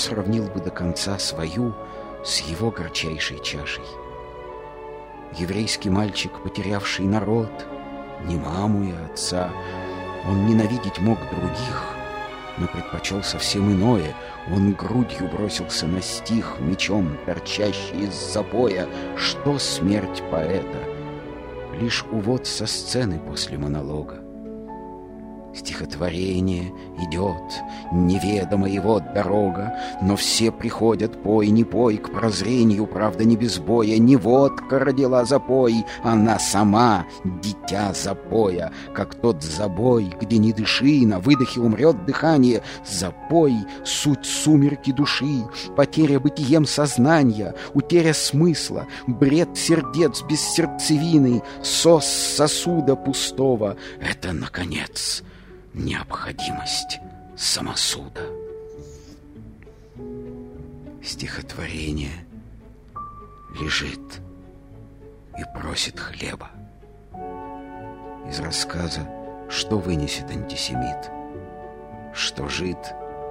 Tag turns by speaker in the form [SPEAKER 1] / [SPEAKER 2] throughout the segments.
[SPEAKER 1] сравнил бы до конца свою с его горчайшей чашей. Еврейский мальчик, потерявший народ, не маму и отца, он ненавидеть мог других, но предпочел совсем иное. Он грудью бросился на стих, мечом торчащий из запоя. Что смерть поэта? Лишь увод со сцены после монолога. Стихотворение идет, неведома его дорога, Но все приходят, пой, не пой, к прозрению, правда, не без боя. Не водка родила запой, она сама дитя запоя, Как тот забой, где не дыши, на выдохе умрет дыхание. Запой — суть сумерки души, потеря бытием сознания, Утеря смысла, бред сердец без сердцевины, Сос сосуда пустого — это, наконец, — необходимость самосуда. Стихотворение лежит и просит хлеба. Из рассказа «Что вынесет антисемит?» Что жид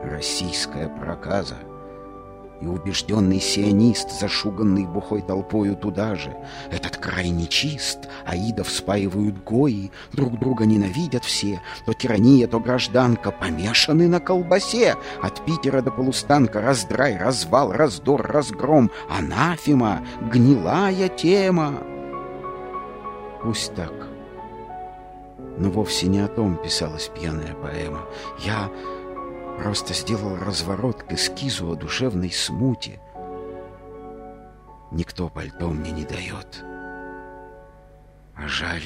[SPEAKER 1] российская проказа — и убежденный сионист, зашуганный бухой толпою туда же. Этот край нечист, аидов спаивают гои, друг друга ненавидят все, то тирания, то гражданка, помешаны на колбасе. От Питера до полустанка раздрай, развал, раздор, разгром, анафема, гнилая тема. Пусть так. Но вовсе не о том писалась пьяная поэма. Я Просто сделал разворот к эскизу о душевной смуте. Никто пальто мне не дает. Жаль,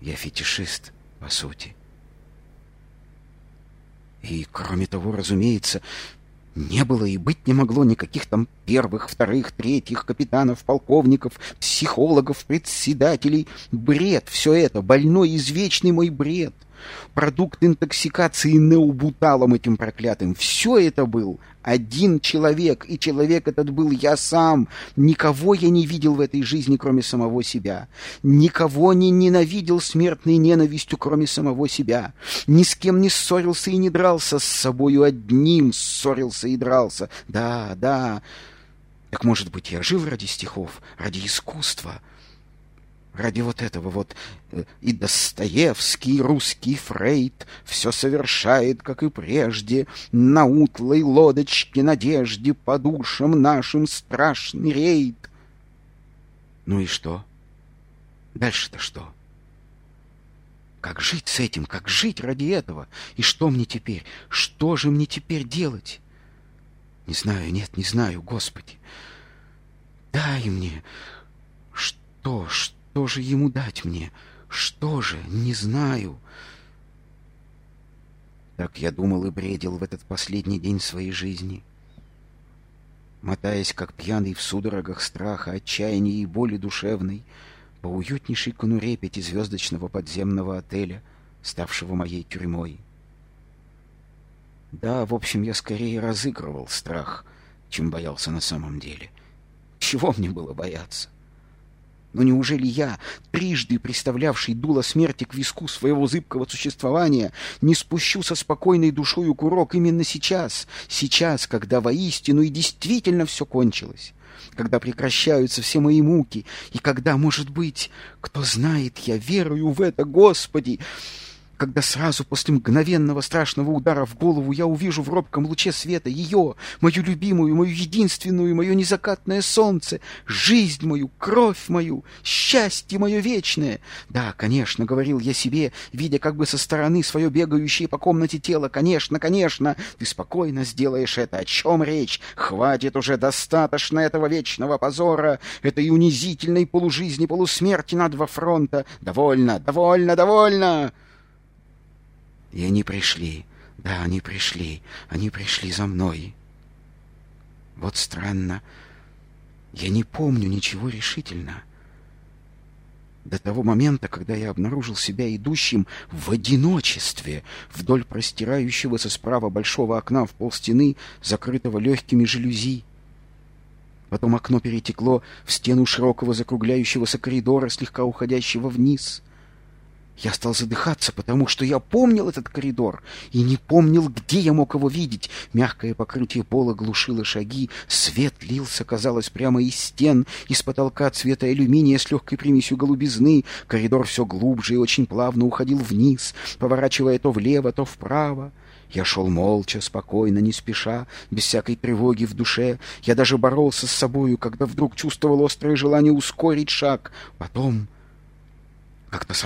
[SPEAKER 1] я фетишист, по сути. И, кроме того, разумеется, не было и быть не могло никаких там первых, вторых, третьих капитанов, полковников, психологов, председателей. Бред, все это, больной, извечный мой бред — продукт интоксикации необуталом этим проклятым. Все это был один человек, и человек этот был я сам. Никого я не видел в этой жизни, кроме самого себя. Никого не ненавидел смертной ненавистью, кроме самого себя. Ни с кем не ссорился и не дрался, с собою одним ссорился и дрался. Да, да. Так, может быть, я жил ради стихов, ради искусства, — Ради вот этого вот э, и Достоевский, русский Фрейд все совершает, как и прежде, на утлой лодочке надежде по душам нашим страшный рейд. Ну и что? Дальше-то что? Как жить с этим? Как жить ради этого? И что мне теперь? Что же мне теперь делать? Не знаю, нет, не знаю, Господи. Дай мне... Что, что? Что же ему дать мне? Что же? Не знаю. Так я думал и бредил в этот последний день своей жизни. Мотаясь, как пьяный в судорогах страха, отчаяния и боли душевной, по уютнейшей конуре пятизвездочного подземного отеля, ставшего моей тюрьмой. Да, в общем, я скорее разыгрывал страх, чем боялся на самом деле. Чего мне было бояться? Но неужели я, трижды представлявший дуло смерти к виску своего зыбкого существования, не спущу со спокойной душою курок именно сейчас, сейчас, когда воистину и действительно все кончилось? когда прекращаются все мои муки, и когда, может быть, кто знает, я верую в это, Господи, когда сразу после мгновенного страшного удара в голову я увижу в робком луче света ее, мою любимую, мою единственную, мое незакатное солнце, жизнь мою, кровь мою, счастье мое вечное. Да, конечно, говорил я себе, видя как бы со стороны свое бегающее по комнате тело, конечно, конечно, ты спокойно сделаешь это. О чем речь? Хватит уже достаточно этого вечного позора, этой унизительной полужизни, полусмерти на два фронта. Довольно, довольно, довольно! И они пришли. Да, они пришли. Они пришли за мной. Вот странно. Я не помню ничего решительно. До того момента, когда я обнаружил себя идущим в одиночестве вдоль простирающегося справа большого окна в полстены, закрытого легкими жалюзи. Потом окно перетекло в стену широкого закругляющегося коридора, слегка уходящего вниз. Я стал задыхаться, потому что я помнил этот коридор и не помнил, где я мог его видеть. Мягкое покрытие пола глушило шаги, свет лился, казалось, прямо из стен, из потолка цвета алюминия с легкой примесью голубизны. Коридор все глубже и очень плавно уходил вниз, поворачивая то влево, то вправо. Я шел молча, спокойно, не спеша, без всякой тревоги в душе. Я даже боролся с собою, когда вдруг чувствовал острое желание ускорить шаг. Потом как-то